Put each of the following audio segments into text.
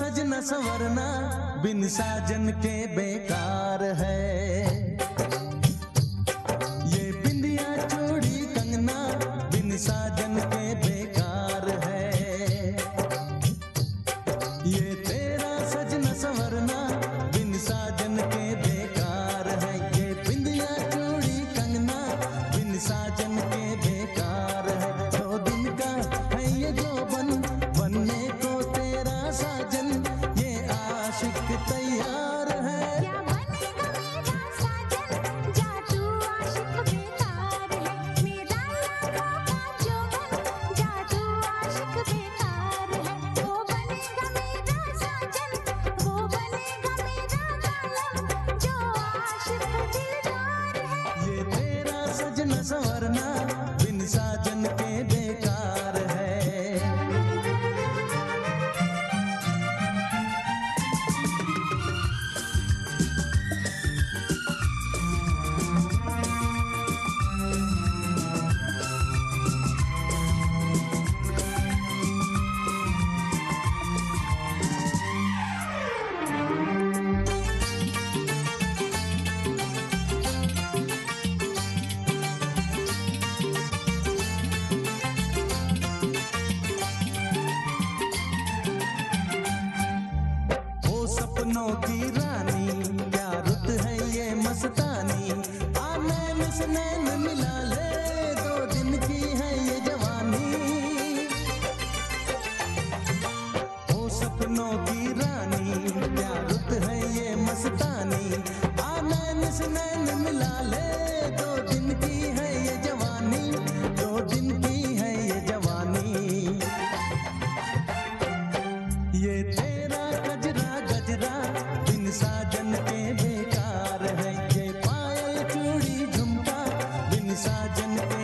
सजना संवरना बिन साजन के बेकार है। ये बिंदिया चूड़ी कंगना बिन साजन के बेकार i'm samara आई आनैन से नैन मिला ले। साजन को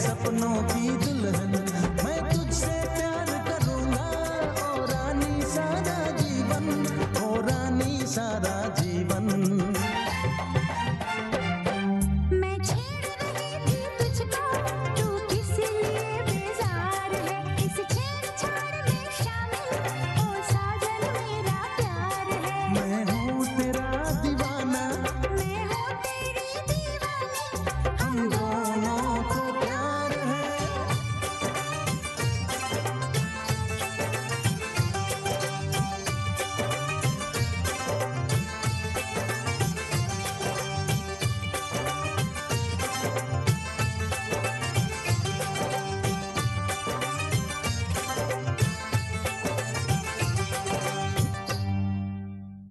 सपनों की दुल्हन। मैं